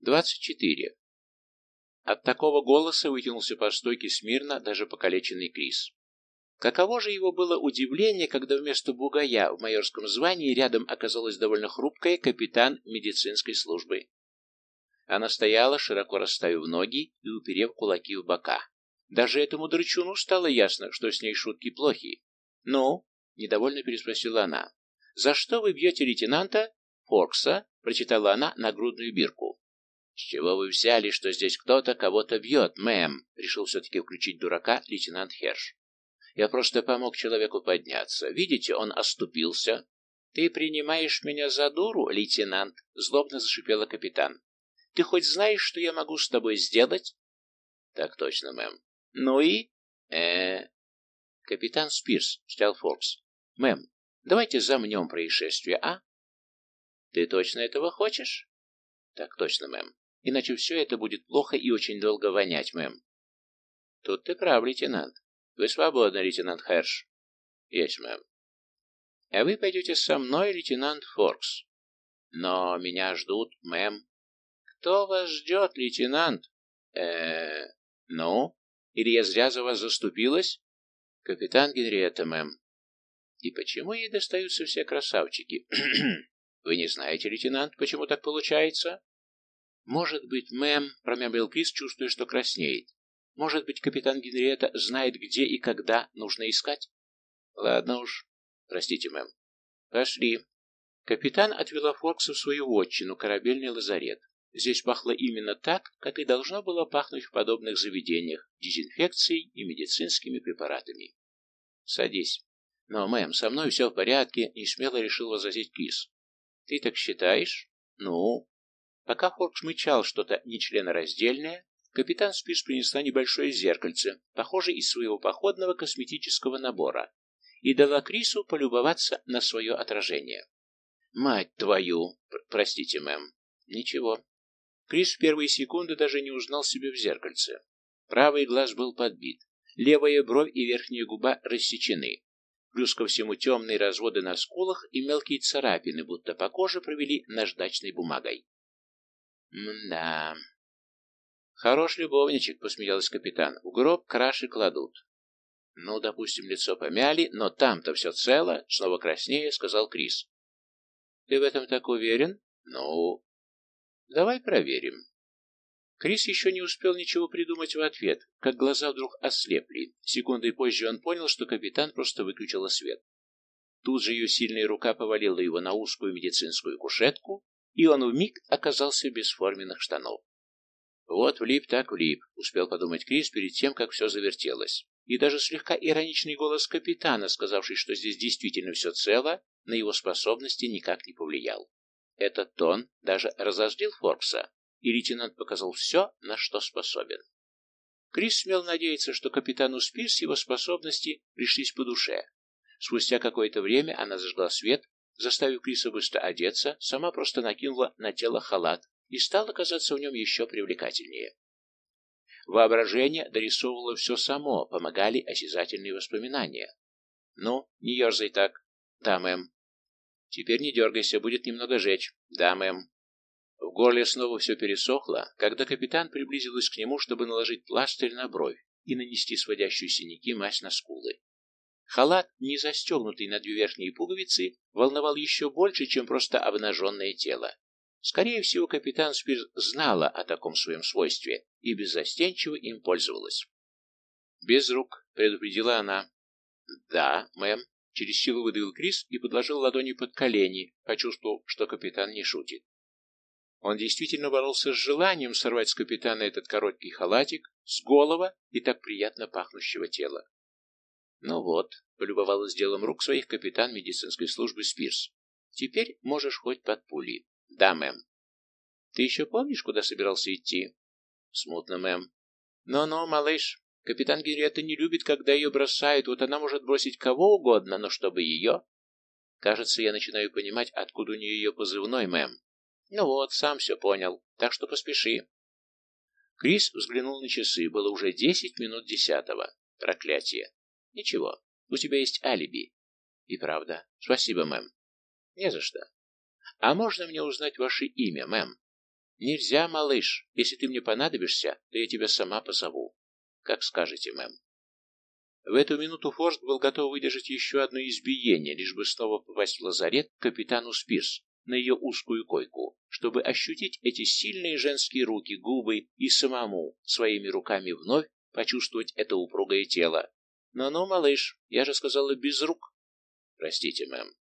Двадцать четыре. От такого голоса вытянулся по стойке смирно даже покалеченный Крис. Каково же его было удивление, когда вместо бугая в майорском звании рядом оказалась довольно хрупкая капитан медицинской службы. Она стояла, широко расставив ноги и уперев кулаки в бока. Даже этому драчуну стало ясно, что с ней шутки плохи. «Ну?» — недовольно переспросила она. «За что вы бьете лейтенанта Форкса?» — прочитала она нагрудную бирку. «С чего вы взяли, что здесь кто-то кого-то бьет, мэм?» — решил все-таки включить дурака лейтенант Херш. «Я просто помог человеку подняться. Видите, он оступился». «Ты принимаешь меня за дуру, лейтенант?» — злобно зашипела капитан. «Ты хоть знаешь, что я могу с тобой сделать?» «Так точно, мэм». «Ну и?» э «Капитан Спирс», — сказал Форкс. «Мэм, давайте замнем происшествие, а?» «Ты точно этого хочешь?» «Так точно, мэм. Иначе все это будет плохо и очень долго вонять, мэм». «Тут ты прав, лейтенант. Вы свободны, лейтенант Хэрш». «Есть, мэм». «А вы пойдете со мной, лейтенант Форкс». «Но меня ждут, мэм». «Кто вас ждет, лейтенант?» э ну? Или я зря за вас заступилась?» «Капитан Генриетта, мэм». «И почему ей достаются все красавчики?» «Вы не знаете, лейтенант, почему так получается?» «Может быть, мэм», — промямлил Крис, чувствуя, что краснеет. «Может быть, капитан Генриетта знает, где и когда нужно искать?» «Ладно уж. Простите, мэм. Пошли». Капитан отвела Форкса в свою вотчину, корабельный лазарет. Здесь пахло именно так, как и должно было пахнуть в подобных заведениях, дезинфекцией и медицинскими препаратами. «Садись». «Но, мэм, со мной все в порядке», — не смело решил возразить Крис. «Ты так считаешь?» «Ну?» Пока Форкс мычал что-то нечленораздельное, капитан Спирс принесла небольшое зеркальце, похожее из своего походного косметического набора, и дала Крису полюбоваться на свое отражение. «Мать твою! Простите, мэм. Ничего». Крис в первые секунды даже не узнал себя в зеркальце. Правый глаз был подбит, левая бровь и верхняя губа рассечены. Плюс ко всему темные разводы на скулах и мелкие царапины, будто по коже провели наждачной бумагой. М-да. Хорош любовничек, посмеялась капитан. В гроб краши кладут. Ну, допустим, лицо помяли, но там-то все цело, снова краснее, сказал Крис. Ты в этом так уверен? Ну, давай проверим. Крис еще не успел ничего придумать в ответ, как глаза вдруг ослепли. Секундой позже он понял, что капитан просто выключила свет. Тут же ее сильная рука повалила его на узкую медицинскую кушетку, и он вмиг оказался без форменных штанов. «Вот влип так влип», — успел подумать Крис перед тем, как все завертелось. И даже слегка ироничный голос капитана, сказавший, что здесь действительно все цело, на его способности никак не повлиял. Этот тон даже разозлил Форкса, и лейтенант показал все, на что способен. Крис смел надеяться, что капитану Спирс его способности пришлись по душе. Спустя какое-то время она зажгла свет Заставив Криса быстро одеться, сама просто накинула на тело халат и стала казаться в нем еще привлекательнее. Воображение дорисовывало все само, помогали осязательные воспоминания. «Ну, не ерзай так». «Да, мэм». «Теперь не дергайся, будет немного жечь». «Да, мэм». В горле снова все пересохло, когда капитан приблизилась к нему, чтобы наложить пластырь на бровь и нанести сводящую синяки мазь на скулы. Халат, не застегнутый на две верхние пуговицы, волновал еще больше, чем просто обнаженное тело. Скорее всего, капитан Спирс знала о таком своем свойстве и беззастенчиво им пользовалась. «Без рук», — предупредила она. «Да, мэм», — через силу выдавил Крис и подложил ладони под колени, почувствовав, что капитан не шутит. Он действительно боролся с желанием сорвать с капитана этот короткий халатик с голого и так приятно пахнущего тела. Ну вот, полюбовалась делом рук своих капитан медицинской службы Спирс. Теперь можешь хоть под пули. Да, мэм. Ты еще помнишь, куда собирался идти? Смутно, мэм. Ну-ну, малыш, капитан Генриетта не любит, когда ее бросают, вот она может бросить кого угодно, но чтобы ее... Кажется, я начинаю понимать, откуда у нее ее позывной, мэм. Ну вот, сам все понял, так что поспеши. Крис взглянул на часы, было уже десять минут десятого. Проклятие. Ничего, у тебя есть алиби. И правда. Спасибо, мэм. Не за что. А можно мне узнать ваше имя, мэм? Нельзя, малыш. Если ты мне понадобишься, то я тебя сама позову. Как скажете, мэм. В эту минуту Форст был готов выдержать еще одно избиение, лишь бы снова попасть в лазарет к капитану Спирс на ее узкую койку, чтобы ощутить эти сильные женские руки, губы и самому своими руками вновь почувствовать это упругое тело. «Ну-ну, малыш, я же сказала без рук». «Простите, мэм».